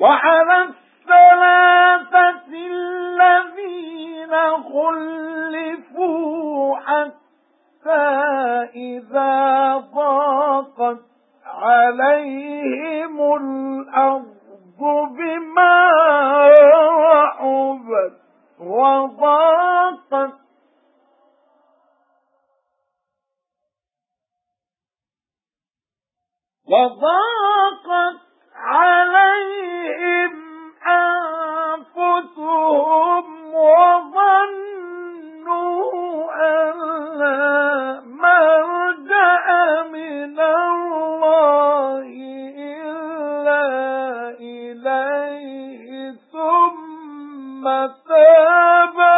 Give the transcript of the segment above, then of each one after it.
وعلى الثلاثة الذين خلفوا حتى إذا ضاقت عليهم الأرض بما رحبت وضاقت وضاقت عليهم أنفسهم وظنوا أن لا مرجع من الله إلا إليه ثم تاب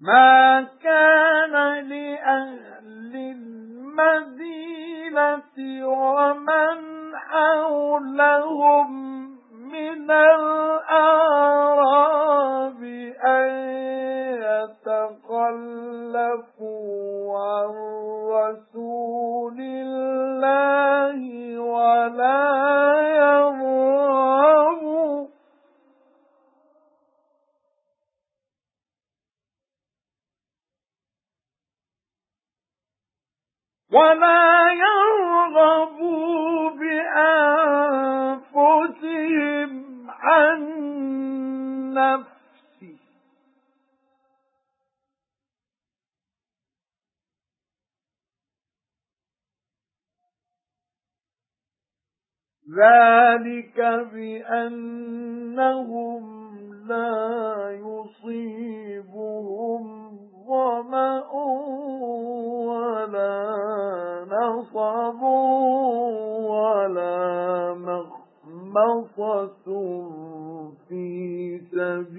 ما كان لأهل المدينة ومن حولهم من الأعراب أن يتخلفوا عن رسول الله. ولا يرغبوا بأنفسهم عن نفسه. ذَلِكَ بِأَنَّهُمْ لَا يُصِيبُهُمْ قصص في سبيل